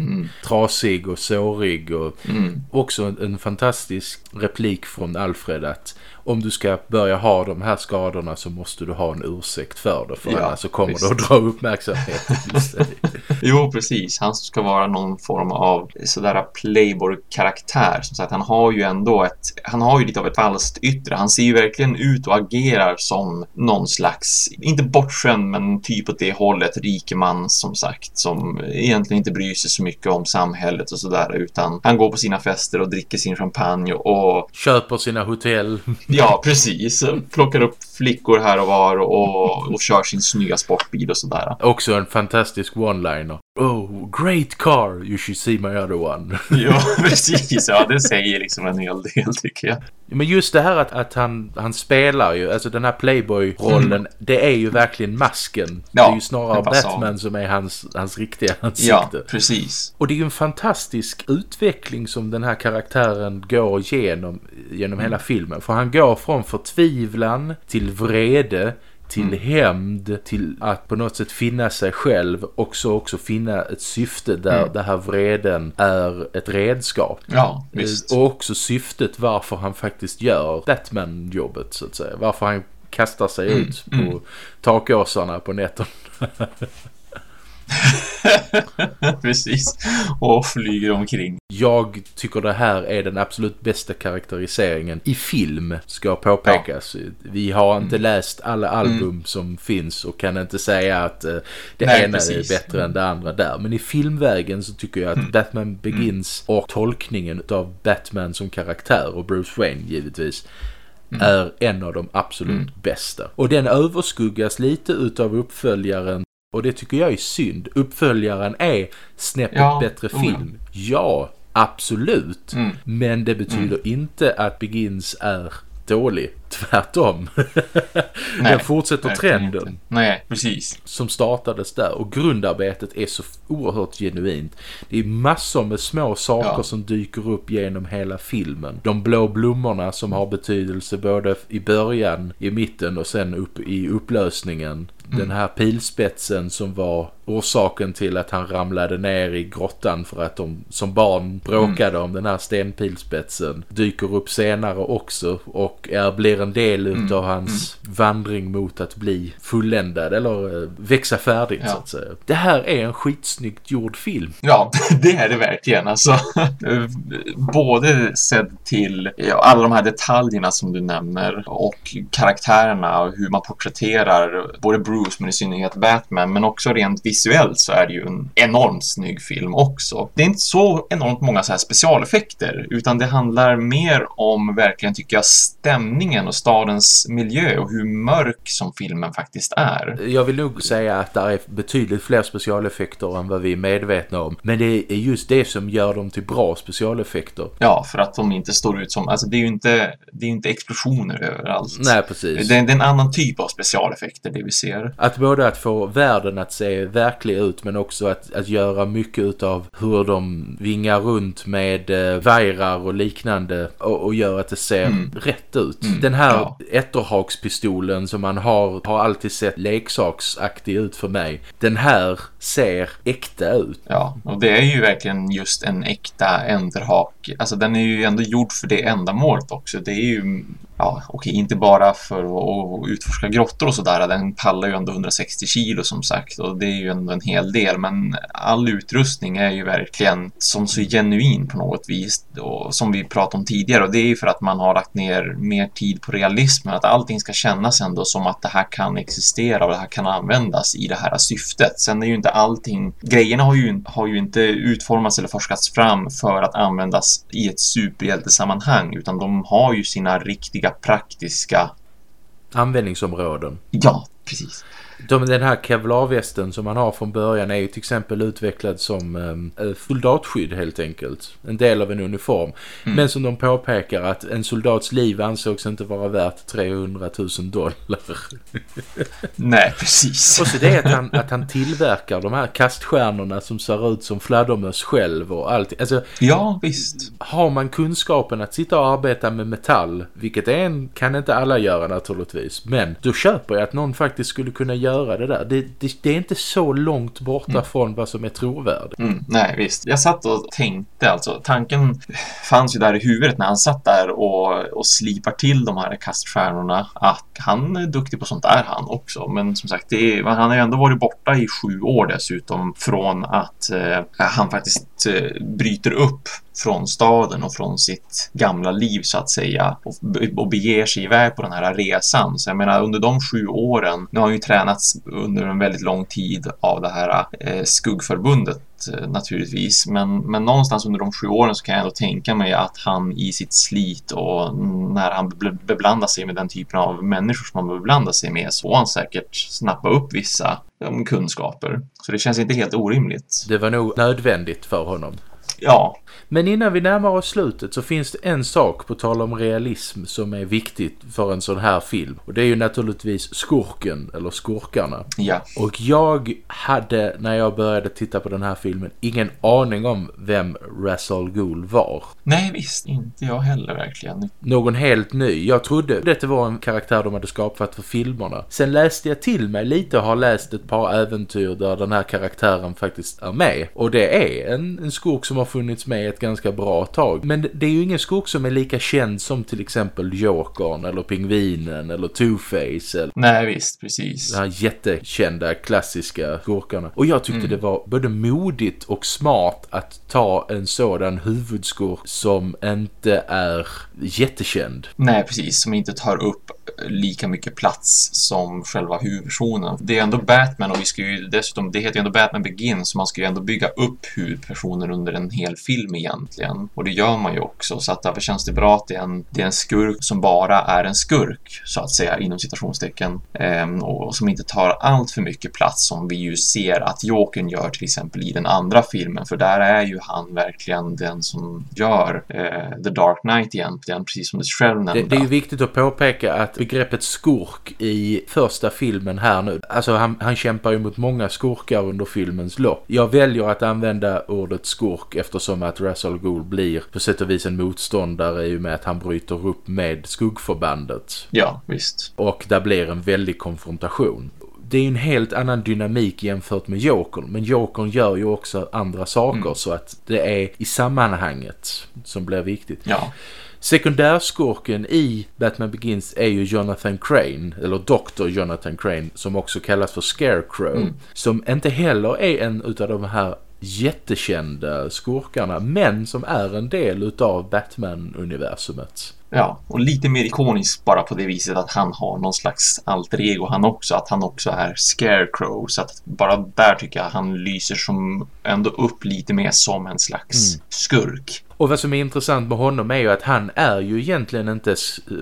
trasig och sårig och Mm. också en, en fantastisk replik från Alfred att om du ska börja ha de här skadorna så måste du ha en ursäkt för det för Ja, annars så kommer visst. det att dra uppmärksamhet till dig. Jo, precis. Han ska vara någon form av sådär playboy-karaktär. Som sagt, han har ju ändå ett, han har ju lite av ett falskt yttre. Han ser ju verkligen ut och agerar som någon slags, inte bortskämd, men typ åt det hållet, rikeman som sagt, som egentligen inte bryr sig så mycket om samhället och sådär, utan han går på sina fester och dricker sin champagne och Köper sina hotell. Ja, precis. Plockar upp flickor här och var och, och kör sin snygga sportbil och sådär. Också en fantastisk one-liner. Oh, great car! You should see my other one. Ja, precis. Ja, det säger liksom en hel del tycker jag. Men just det här att, att han, han spelar ju, alltså den här Playboy-rollen, det är ju verkligen masken. Mm. Ja, det är ju snarare. Batman som är hans, hans riktiga Ja, ansikte. precis. Och det är ju en fantastisk utveckling som den här karaktären går igenom genom hela filmen. För han går från förtvivlan till vrede till Mm. hämnd, till att på något sätt finna sig själv och så också finna ett syfte där Mm. det här vreden är ett redskap. Ja, visst. Och också syftet varför han faktiskt gör Batman-jobbet så att säga. Varför han kastar sig Mm, ut på takåsarna på nätterna. Precis. Och flyger omkring. Jag tycker det här är den absolut bästa karaktäriseringen i film, ska påpekas. Ja. Vi har inte mm. läst alla album mm. som finns och kan inte säga att uh, det Nej, ena precis. är bättre än det andra där. Men i filmvägen så tycker jag att mm. Batman Begins mm. och tolkningen av Batman som karaktär och Bruce Wayne givetvis Mm. är en av de absolut mm. bästa. Och den överskuggas lite utav uppföljaren och det tycker jag är synd. Uppföljaren är snäppet ja, bättre film. Ja, ja absolut. Mm. Men det betyder mm. inte att Begins är dålig. Tvärtom. Nej, Den fortsätter trenden. Inte. Nej, precis. Som startades där. Och grundarbetet är så oerhört genuint. Det är massor med små saker ja. som dyker upp genom hela filmen. De blå blommorna som har betydelse både i början, i mitten och sen upp i upplösningen. Mm. Den här pilspetsen som var orsaken till att han ramlade ner i grottan för att de som barn bråkade mm. om den här stenpilspetsen dyker upp senare också och är, blir en del mm. av hans mm. vandring mot att bli fulländad eller äh, växa färdigt ja. så att säga. Det här är en skitsnyggt gjord film. Ja, det är det verkligen. Alltså, både sett till alla de här detaljerna som du nämner och karaktärerna och hur man porträtterar både Bruce men i synnerhet Batman men också rent visuellt visuellt så är det ju en enormt snygg film också. Det är inte så enormt många så här specialeffekter utan det handlar mer om verkligen tycker jag stämningen och stadens miljö och hur mörk som filmen faktiskt är. Jag vill nog säga att det är betydligt fler specialeffekter än vad vi är medvetna om. Men det är just det som gör dem till bra specialeffekter. Ja, för att de inte står ut som, alltså det är ju inte, det är inte explosioner överallt. Nej, precis. Det är, det är en annan typ av specialeffekter det vi ser. Att både att få världen att se verklig ut men också att, att göra mycket av hur de vingar runt med eh, vajrar och liknande och, och gör att det ser mm. rätt ut. Mm. Den här ja. etterhakspistolen som man har har alltid sett leksaksaktig ut för mig. Den här ser äkta ut. Ja, och det är ju verkligen just en äkta enterhak. Alltså den är ju ändå gjord för det ändamålet också. Det är ju ja, okej, inte bara för att utforska grottor och sådär. Den pallar ju ändå 160 kilo som sagt och det är ju ändå en hel del. Men all utrustning är ju verkligen som så genuin på något vis och som vi pratade om tidigare och det är ju för att man har lagt ner mer tid på realismen. Att allting ska kännas ändå som att det här kan existera och det här kan användas i det här syftet. Sen är ju inte allting, grejerna har ju, har ju inte utformats eller forskats fram för att användas i ett superhjältesammanhang utan de har ju sina riktiga praktiska användningsområden. Ja, precis. De, den här kevlarvästen som man har från början är ju till exempel utvecklad som eh, soldatskydd helt enkelt. En del av en uniform. Mm. Men som de påpekar att en soldats liv ansågs inte vara värt 300 000 dollar. Nej, precis. Och så det att han, att han tillverkar de här kaststjärnorna som ser ut som fladdermöss själv och allt. Alltså, ja, visst. Har man kunskapen att sitta och arbeta med metall, vilket är en, kan inte alla göra naturligtvis. Men då köper jag att någon faktiskt skulle kunna göra göra det där. Det, det, det är inte så långt borta mm. från vad som är trovärdigt. Mm, nej, visst. Jag satt och tänkte alltså. Tanken fanns ju där i huvudet när han satt där och, och slipar till de här kaststjärnorna. Att han är duktig på sånt där han också. Men som sagt, är, han har ju ändå varit borta i sju år dessutom från att eh, han faktiskt Eh, bryter upp från staden och från sitt gamla liv så att säga och, och beger sig iväg på den här resan. Så jag menar under de sju åren, nu har han ju tränats under en väldigt lång tid av det här eh, skuggförbundet eh, naturligtvis. Men, men någonstans under de sju åren så kan jag ändå tänka mig att han i sitt slit och när han beblandar sig med den typen av människor som han beblandar sig med så han säkert snappa upp vissa kunskaper. Så det känns inte helt orimligt. Det var nog nödvändigt för honom. Ja, men innan vi närmar oss slutet så finns det en sak på tal om realism som är viktigt för en sån här film. Och det är ju naturligtvis skurken eller skurkarna. Ja. Och jag hade när jag började titta på den här filmen ingen aning om vem Russell Gould var. Nej visst, inte jag heller verkligen. Någon helt ny. Jag trodde det var en karaktär de hade skapat för filmerna. Sen läste jag till mig lite och har läst ett par äventyr där den här karaktären faktiskt är med. Och det är en, en skurk som har funnits med ett ganska bra tag. Men det är ju ingen skurk som är lika känd som till exempel Jokern eller Pingvinen eller Two-Face. Eller... Nej visst, precis. De här jättekända klassiska skurkarna. Och jag tyckte mm. det var både modigt och smart att ta en sådan huvudskurk som inte är jättekänd. Nej precis, som inte tar upp eh, lika mycket plats som själva huvudpersonen. Det är ändå Batman och vi ska ju dessutom, det heter ju ändå Batman Begins så man ska ju ändå bygga upp huvudpersonen under en hel film egentligen. Och det gör man ju också så att därför känns det bra att det är en, det är en skurk som bara är en skurk så att säga inom citationstecken ehm, och som inte tar allt för mycket plats som vi ju ser att Jokern gör till exempel i den andra filmen för där är ju han verkligen den som gör eh, The Dark Knight egentligen precis som du själv nämnde. Det, det är ju viktigt att påpeka att begreppet skurk i första filmen här nu. Alltså han, han kämpar ju mot många skurkar under filmens lopp. Jag väljer att använda ordet skurk eftersom att Russell Gould blir på sätt och vis en motståndare i och med att han bryter upp med skuggförbandet. Ja, visst. Och där blir en väldig konfrontation det är en helt annan dynamik jämfört med Jokern. Men Jokern gör ju också andra saker mm. så att det är i sammanhanget som blir viktigt. Ja. Sekundärskurken i Batman Begins är ju Jonathan Crane, eller Dr. Jonathan Crane, som också kallas för Scarecrow. Mm. Som inte heller är en utav de här jättekända skurkarna, men som är en del utav Batman-universumet. Ja, och lite mer ikonisk bara på det viset att han har någon slags alter ego han också, att han också är Scarecrow. Så att bara där tycker jag han lyser som ändå upp lite mer som en slags mm. skurk. Och vad som är intressant med honom är ju att han är ju egentligen inte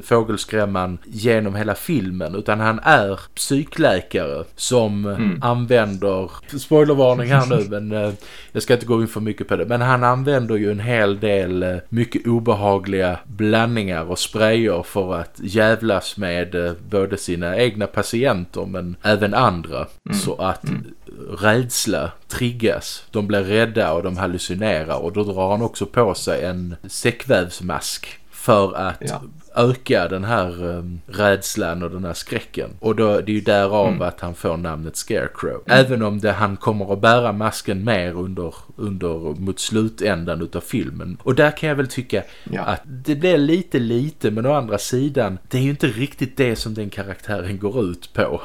fågelskrämman genom hela filmen utan han är psykläkare som mm. använder, spoilervarning här nu men eh, jag ska inte gå in för mycket på det, men han använder ju en hel del eh, mycket obehagliga blandningar och sprayer för att jävlas med eh, både sina egna patienter men även andra mm. så att mm rädsla triggas. De blir rädda och de hallucinerar och då drar han också på sig en säckvävsmask för att ja öka den här um, rädslan och den här skräcken. Och då, det är ju därav mm. att han får namnet Scarecrow. Mm. Även om det, han kommer att bära masken mer under, under mot slutändan utav filmen. Och där kan jag väl tycka ja. att det blir lite lite men å andra sidan det är ju inte riktigt det som den karaktären går ut på.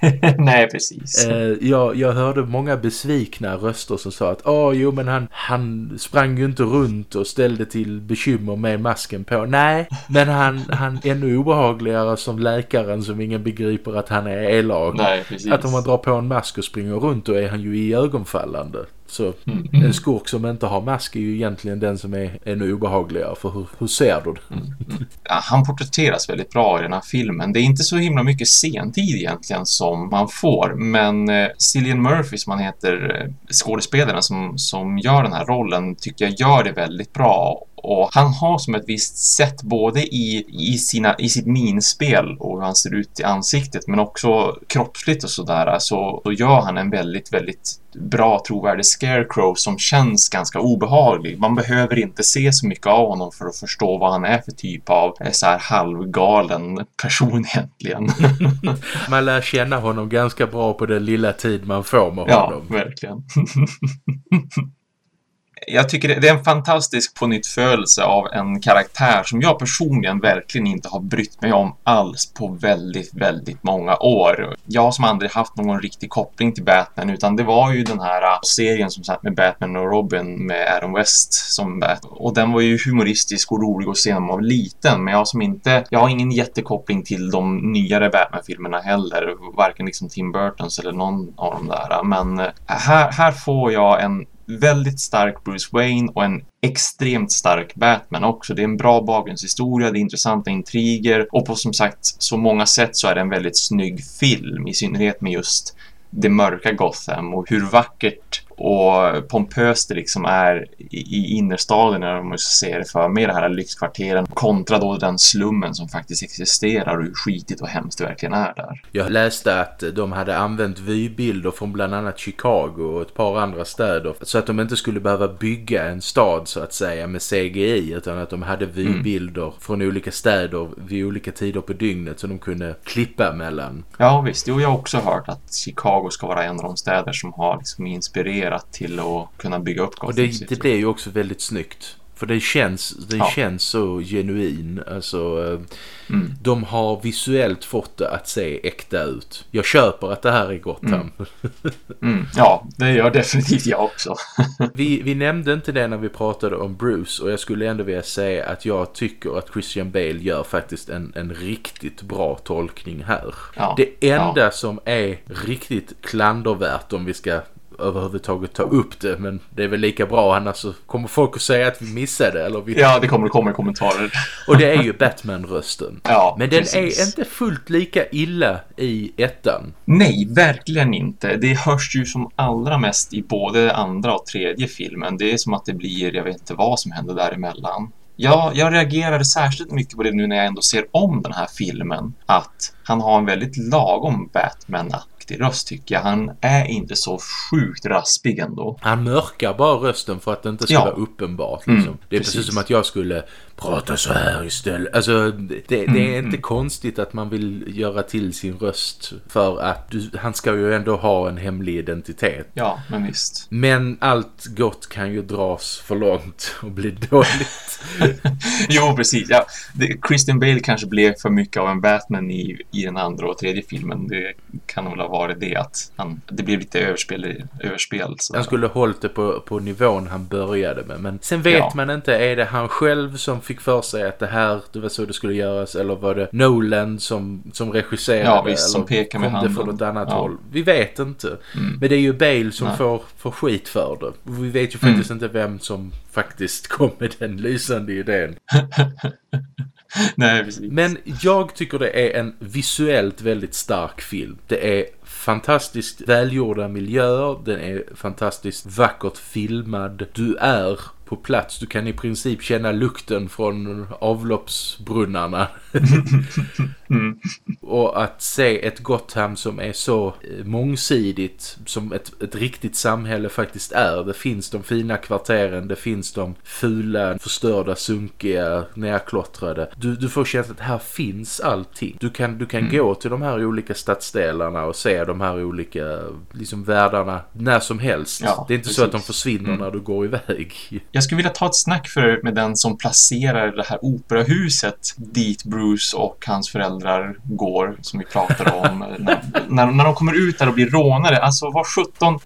Nej, precis. Eh, jag, jag hörde många besvikna röster som sa att åh jo men han, han sprang ju inte runt och ställde till bekymmer med masken på. Nej, Nej, men han, han är ännu obehagligare som läkaren som ingen begriper att han är elak. Nej, precis. Att om man drar på en mask och springer runt då är han ju i ögonfallande. Så mm. en skurk som inte har mask är ju egentligen den som är ännu obehagligare. För hur, hur ser du det? Mm. Ja, han porträtteras väldigt bra i den här filmen. Det är inte så himla mycket sentid egentligen som man får. Men eh, Cillian Murphy som han heter, eh, skådespelaren som, som gör den här rollen tycker jag gör det väldigt bra. Och han har som ett visst sätt både i, i, sina, i sitt minspel och hur han ser ut i ansiktet men också kroppsligt och sådär så, så gör han en väldigt, väldigt bra trovärdig scarecrow som känns ganska obehaglig. Man behöver inte se så mycket av honom för att förstå vad han är för typ av eh, så här halvgalen person egentligen. man lär känna honom ganska bra på den lilla tid man får med honom. Ja, verkligen. jag tycker det är en fantastisk pånyttfödelse av en karaktär som jag personligen verkligen inte har brytt mig om alls på väldigt, väldigt många år. Jag som aldrig haft någon riktig koppling till Batman utan det var ju den här äh, serien som satt med Batman och Robin med Adam West som Batman. Och den var ju humoristisk och rolig att se när man var liten men jag som inte, jag har ingen jättekoppling till de nyare Batman-filmerna heller, varken liksom Tim Burtons eller någon av de där. Men äh, här, här får jag en väldigt stark Bruce Wayne och en extremt stark Batman också. Det är en bra bakgrundshistoria, det är intressanta intriger och på som sagt så många sätt så är det en väldigt snygg film i synnerhet med just det mörka Gotham och hur vackert och pompöst det liksom är i, innerstaden när man ser det för med det här lyxkvarteren kontra då den slummen som faktiskt existerar och hur skitigt och hemskt det verkligen är där. Jag läste att de hade använt vybilder från bland annat Chicago och ett par andra städer så att de inte skulle behöva bygga en stad så att säga med CGI utan att de hade vybilder mm. från olika städer vid olika tider på dygnet så de kunde klippa mellan. Ja visst, jo, jag har också hört att Chicago ska vara en av de städer som har liksom inspirerat investerat till att kunna bygga upp Gotham Och det, City. det blir ju också väldigt snyggt. För det känns, den Ja. känns så genuin. Alltså, eh, Mm. de har visuellt fått det att se äkta ut. Jag köper att det här är Gotham. Mm. Ja, det gör definitivt jag också. Vi, vi nämnde inte det när vi pratade om Bruce och jag skulle ändå vilja säga att jag tycker att Christian Bale gör faktiskt en, en riktigt bra tolkning här. Ja. Det enda som är riktigt klandervärt om vi ska överhuvudtaget ta upp det men det är väl lika bra annars så kommer folk att säga att vi missade eller vi... Ja, det kommer komma i kommentarer. och det är ju Batman-rösten. Ja, Men den precis. är inte fullt lika illa i ettan. Nej, verkligen inte. Det hörs ju som allra mest i både andra och tredje filmen. Det är som att det blir, jag vet inte vad som händer däremellan. Ja, jag reagerade särskilt mycket på det nu när jag ändå ser om den här filmen. Att han har en väldigt lagom Batman-aktig röst tycker jag. Han är inte så sjukt raspig ändå. Han mörkar bara rösten för att det inte ska Ja. vara uppenbart. Liksom. Mm, det är precis. precis som att jag skulle prata så här istället. Alltså, det, det Mm, är inte konstigt att man vill göra till sin röst. För att du, han ska ju ändå ha en hemlig identitet. Ja, men visst. Men allt gott kan ju dras för långt och bli dåligt. Jo, precis. Ja, det, Christian Bale kanske blev för mycket av en Batman i, i den andra och tredje filmen. Det kan nog ha varit det att han, det blev lite överspel. överspel så. Han skulle hållit det på, på nivån han började med. Men sen vet Ja. man inte, är det han själv som fick för sig att det här, det var så det skulle göras? Eller var det Nolan som, som regisserade? Ja, visst, eller som pekar med kom det handen. från något annat Ja. håll? Vi vet inte. Mm. Men det är ju Bale som Nej. får, får skit för det. Vi vet ju Mm. faktiskt inte vem som faktiskt kom med den lysande idén. Nej, precis. Men jag tycker det är en visuellt väldigt stark film. Det är fantastiskt välgjorda miljöer, den är fantastiskt vackert filmad. Du är på plats, du kan i princip känna lukten från avloppsbrunnarna. Mm. Och att se ett Gotham som är så eh, mångsidigt som ett, ett riktigt samhälle faktiskt är. Det finns de fina kvarteren, det finns de fula, förstörda, sunkiga, nerklottrade. Du, du får känslan att här finns allting. Du kan, du kan gå till de här olika stadsdelarna och se de här olika liksom, världarna när som helst. Ja, det är inte så att de precis. försvinner Mm. när du går iväg. Jag skulle vilja ta ett snack för, med den som placerar det här operahuset dit Bruce och hans föräldrar går, som vi pratade om. när, när, när de kommer ut där och blir rånare, alltså vad sjutton...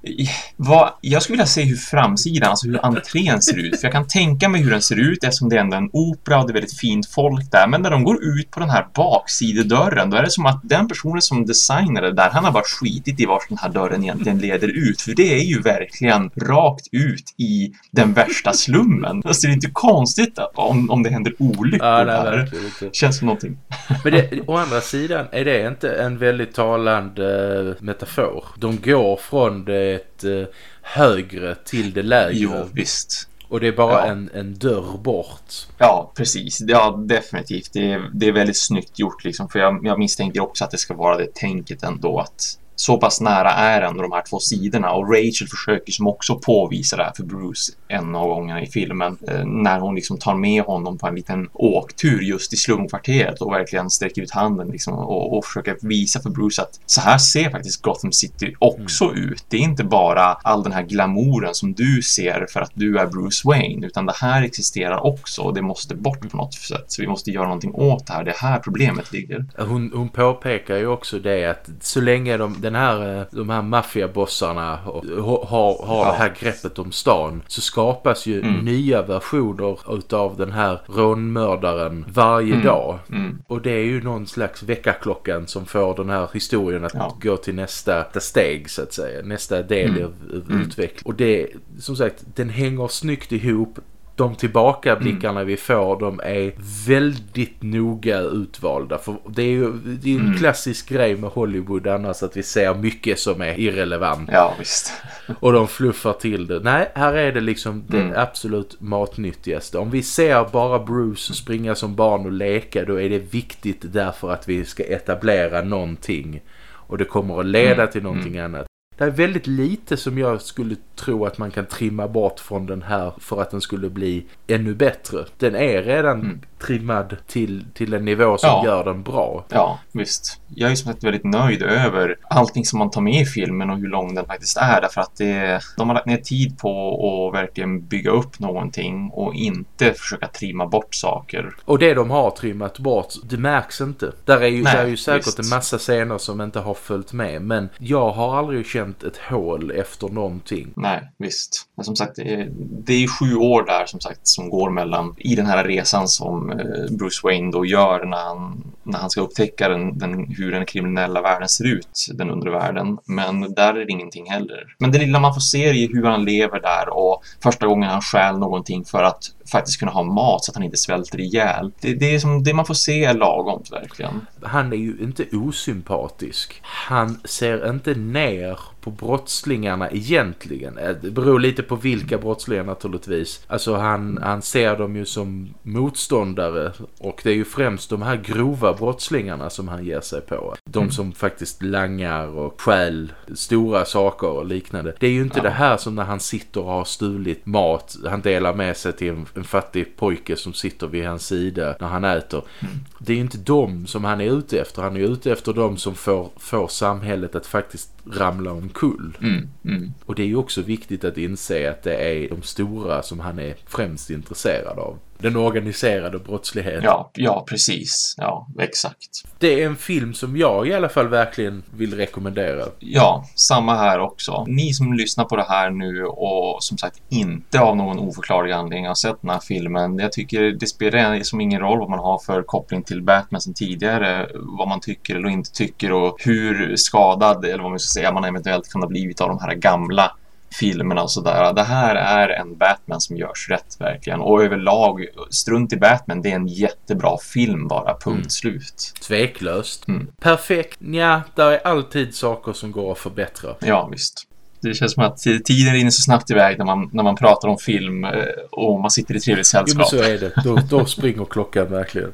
Vad, jag skulle vilja se hur framsidan, alltså hur entrén ser ut. För jag kan tänka mig hur den ser ut eftersom det är ändå en opera och det är väldigt fint folk där. Men när de går ut på den här baksidedörren, då är det som att den personen som designade det där, han har bara skitit i vart den här dörren egentligen leder ut. För det är ju verkligen rakt ut i den värsta slummen. Alltså det är inte konstigt om, om det händer olyckor Ja, nej, där. verkligen. Känns som någonting. Men det, å andra sidan är det inte en väldigt talande eh, metafor. De går från det eh, högre till det lägre. Jo, visst. Och det är bara Ja. en, en dörr bort. Ja, precis. Ja, definitivt. Det är, det är väldigt snyggt gjort liksom. För jag, jag misstänker också att det ska vara det tänket ändå att så pass nära är ändå de här två sidorna och Rachel försöker som också påvisa det här för Bruce en av gångerna i filmen eh, när hon liksom tar med honom på en liten åktur just i slumkvarteret och verkligen sträcker ut handen liksom och, och försöker visa för Bruce att så här ser faktiskt Gotham City också ut. Det är inte bara all den här glamouren som du ser för att du är Bruce Wayne utan det här existerar också och det måste bort på något sätt. Så vi måste göra någonting åt det här. Det är här problemet ligger. Hon, hon påpekar ju också det att så länge de, den här, eh, de här maffiabossarna har, har, det här greppet om stan så skapas ju Mm. nya versioner utav den här rånmördaren varje Mm. dag. Mm. Och det är ju någon slags väckarklockan som får den här historien att Ja. gå till nästa, steg så att säga. Nästa del Mm. av, Mm. utveckling. Och det, som sagt, den hänger snyggt ihop. De tillbakablickarna Mm. vi får, de är väldigt noga utvalda. För det är ju det är en Mm. klassisk grej med Hollywood annars att vi ser mycket som är irrelevant. Ja, visst. Och de fluffar till det. Nej, här är det liksom det Mm. absolut matnyttigaste. Om vi ser bara Bruce springa som barn och leka, då är det viktigt därför att vi ska etablera någonting. Och det kommer att leda Mm. till någonting annat. Det är väldigt lite som jag skulle tro att man kan trimma bort från den här för att den skulle bli ännu bättre. Den är redan mm. trimmad till, till en nivå som ja. gör den bra. Ja, visst. Jag är som sagt väldigt nöjd över allting som man tar med i filmen och hur lång den faktiskt är. Därför att det, de har lagt ner tid på att verkligen bygga upp någonting och inte försöka trimma bort saker. Och det de har trimmat bort, det märks inte. Där är ju, Nej, där är ju säkert visst. en massa scener som inte har följt med. Men jag har aldrig känt ett hål efter någonting. Nej, visst. Men som sagt, det är, det är sju år där som sagt som går mellan i den här resan som eh, Bruce Wayne då gör när han, när han ska upptäcka den, den, hur den kriminella världen ser ut, den undre världen. Men där är det ingenting heller. Men det lilla man får se är hur han lever där och första gången han stjäl någonting för att faktiskt kunna ha mat så att han inte svälter ihjäl. Det, det är som det man får se är lagomt verkligen. Han är ju inte osympatisk. Han ser inte ner på brottslingarna egentligen. Eh, det beror lite på vilka brottslingar naturligtvis. Alltså han, han ser dem ju som motståndare och det är ju främst de här grova brottslingarna som han ger sig på. De mm. som faktiskt langar och stjäl stora saker och liknande. Det är ju inte ja. det här som när han sitter och har stulit mat. Han delar med sig till en, en fattig pojke som sitter vid hans sida när han äter. Mm. Det är ju inte dem som han är ute efter. Han är ute efter dem som får, får samhället att faktiskt ramla omkull. Mm, mm. Och det är ju också viktigt att inse att det är de stora som han är främst intresserad av den organiserade brottsligheten. Ja, ja precis. Ja, exakt. Det är en film som jag i alla fall verkligen vill rekommendera. Ja, samma här också. Ni som lyssnar på det här nu och som sagt inte av någon oförklarlig anledning har sett den här filmen. Jag tycker det spelar som ingen roll vad man har för koppling till Batman sen tidigare. Vad man tycker eller inte tycker och hur skadad eller vad man ska säga man eventuellt kan ha blivit av de här gamla filmerna och sådär. Det här är en Batman som görs rätt verkligen. Och överlag, strunt i Batman, det är en jättebra film bara, punkt mm. slut. Tveklöst. Mm. Perfekt, ja, där är alltid saker som går att förbättra. Ja, visst. Det känns som att tiden rinner så snabbt iväg när man, när man pratar om film eh, och man sitter i trevligt sällskap. Jo, men så är det. Då, då springer klockan verkligen.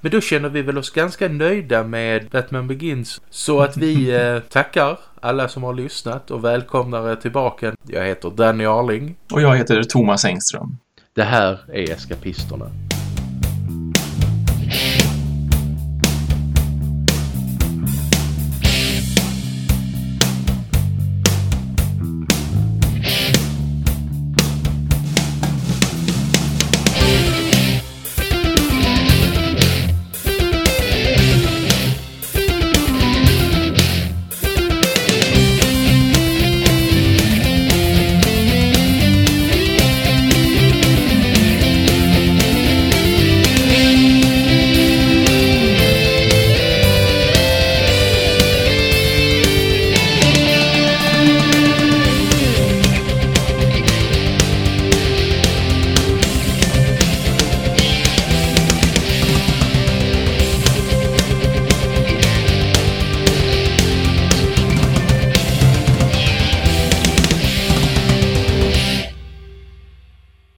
Men då känner vi väl oss ganska nöjda med Batman Begins. Så att vi eh, tackar alla som har lyssnat och välkomnar er tillbaka. Jag heter Danny Arling. Och jag heter Thomas Engström. Det här är Eskapisterna.